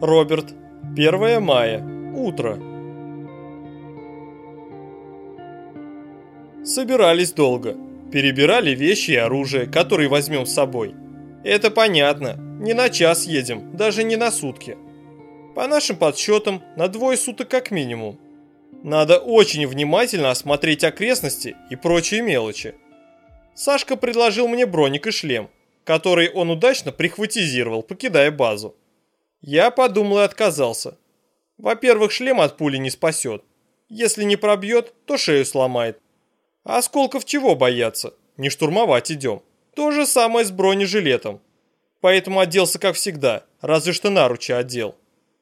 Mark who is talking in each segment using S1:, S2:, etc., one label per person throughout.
S1: Роберт. 1 мая. Утро. Собирались долго. Перебирали вещи и оружие, которые возьмем с собой. Это понятно. Не на час едем, даже не на сутки. По нашим подсчетам, на двое суток как минимум. Надо очень внимательно осмотреть окрестности и прочие мелочи. Сашка предложил мне броник и шлем, который он удачно прихватизировал, покидая базу. Я подумал и отказался. Во-первых, шлем от пули не спасет. Если не пробьет, то шею сломает. А осколков чего бояться? Не штурмовать идем. То же самое с бронежилетом. Поэтому оделся как всегда, разве что наручи одел.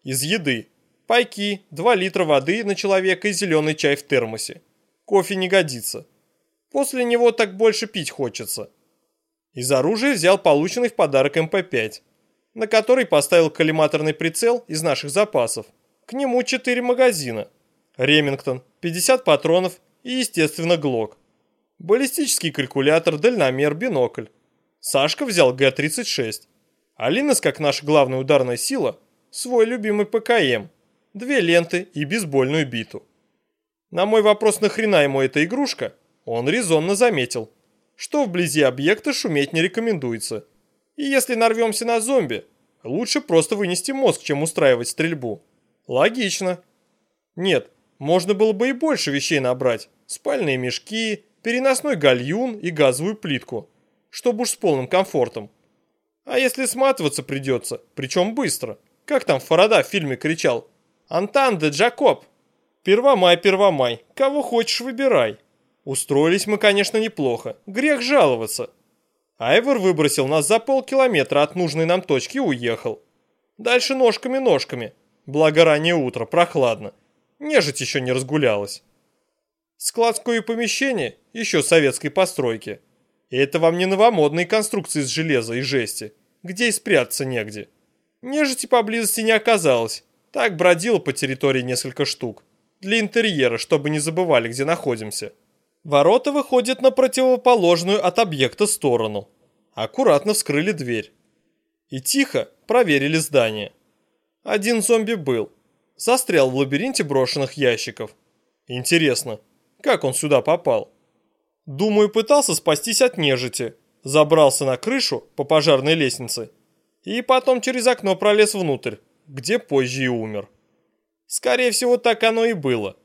S1: Из еды. Пайки, 2 литра воды на человека и зеленый чай в термосе. Кофе не годится. После него так больше пить хочется. Из оружия взял полученный в подарок МП-5 на который поставил коллиматорный прицел из наших запасов. К нему 4 магазина. Ремингтон, 50 патронов и, естественно, ГЛОК. Баллистический калькулятор, дальномер, бинокль. Сашка взял Г-36. Алинас, как наша главная ударная сила, свой любимый ПКМ. Две ленты и бейсбольную биту. На мой вопрос, нахрена ему эта игрушка, он резонно заметил, что вблизи объекта шуметь не рекомендуется – и если нарвемся на зомби, лучше просто вынести мозг, чем устраивать стрельбу. Логично. Нет, можно было бы и больше вещей набрать. Спальные мешки, переносной гальюн и газовую плитку. Чтобы уж с полным комфортом. А если сматываться придется, причем быстро. Как там Фарада в фильме кричал? «Антан де Джакоб!» «Первомай, первомай, кого хочешь выбирай». Устроились мы, конечно, неплохо. Грех жаловаться. Айвор выбросил нас за полкилометра от нужной нам точки и уехал. Дальше ножками-ножками. Благо раннее утро, прохладно. Нежить еще не разгулялась. Складское помещение еще советской постройки. И это вам не новомодные конструкции из железа и жести, где и спрятаться негде. Нежити поблизости не оказалось. Так бродило по территории несколько штук. Для интерьера, чтобы не забывали, где находимся. Ворота выходят на противоположную от объекта сторону. Аккуратно вскрыли дверь. И тихо проверили здание. Один зомби был. Застрял в лабиринте брошенных ящиков. Интересно, как он сюда попал? Думаю, пытался спастись от нежити. Забрался на крышу по пожарной лестнице. И потом через окно пролез внутрь, где позже и умер. Скорее всего, так оно и было.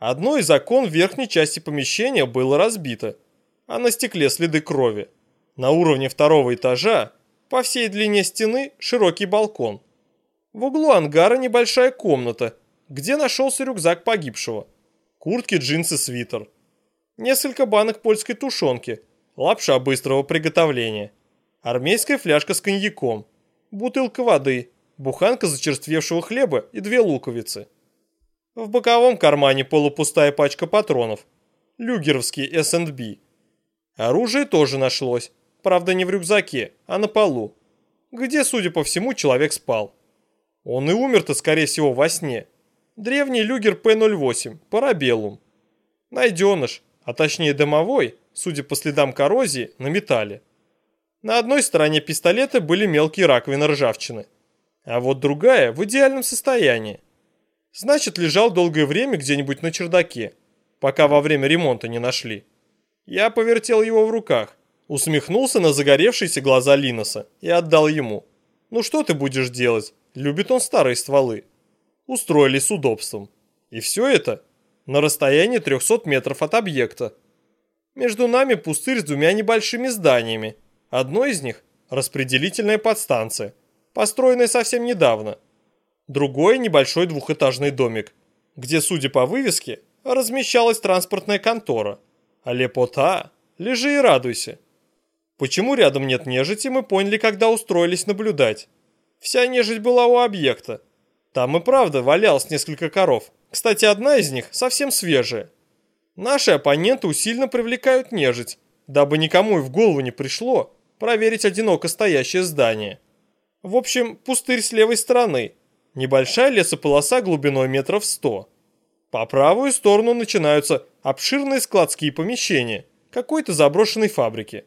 S1: Одно из окон в верхней части помещения было разбито, а на стекле следы крови. На уровне второго этажа по всей длине стены широкий балкон. В углу ангара небольшая комната, где нашелся рюкзак погибшего. Куртки, джинсы, свитер. Несколько банок польской тушенки, лапша быстрого приготовления. Армейская фляжка с коньяком, бутылка воды, буханка зачерствевшего хлеба и две луковицы. В боковом кармане полупустая пачка патронов. Люгеровский S&B. Оружие тоже нашлось. Правда, не в рюкзаке, а на полу. Где, судя по всему, человек спал. Он и умер-то, скорее всего, во сне. Древний люгер П-08, парабеллум. Найденыш, а точнее домовой, судя по следам коррозии, на металле. На одной стороне пистолета были мелкие раковины ржавчины, а вот другая в идеальном состоянии. Значит, лежал долгое время где-нибудь на чердаке, пока во время ремонта не нашли. Я повертел его в руках, усмехнулся на загоревшиеся глаза Линоса и отдал ему. «Ну что ты будешь делать? Любит он старые стволы». Устроили с удобством. И все это на расстоянии 300 метров от объекта. Между нами пустырь с двумя небольшими зданиями. Одно из них – распределительная подстанция, построенная совсем недавно – другой небольшой двухэтажный домик, где, судя по вывеске, размещалась транспортная контора. А лепота, лежи и радуйся. Почему рядом нет нежити, мы поняли, когда устроились наблюдать. Вся нежить была у объекта. Там и правда валялось несколько коров. Кстати, одна из них совсем свежая. Наши оппоненты усиленно привлекают нежить, дабы никому и в голову не пришло проверить одиноко стоящее здание. В общем, пустырь с левой стороны – Небольшая лесополоса глубиной метров сто. По правую сторону начинаются обширные складские помещения какой-то заброшенной фабрики.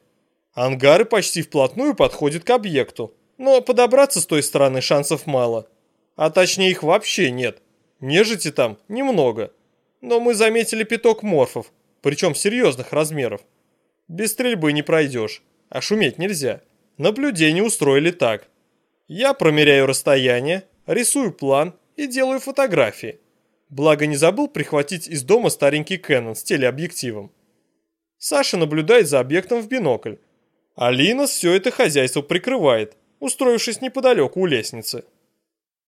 S1: Ангары почти вплотную подходят к объекту, но подобраться с той стороны шансов мало. А точнее их вообще нет. Нежити там немного. Но мы заметили пяток морфов, причем серьезных размеров. Без стрельбы не пройдешь, а шуметь нельзя. Наблюдение устроили так. Я промеряю расстояние, рисую план и делаю фотографии. Благо не забыл прихватить из дома старенький Canon с телеобъективом. Саша наблюдает за объектом в бинокль. Алина все это хозяйство прикрывает, устроившись неподалеку у лестницы.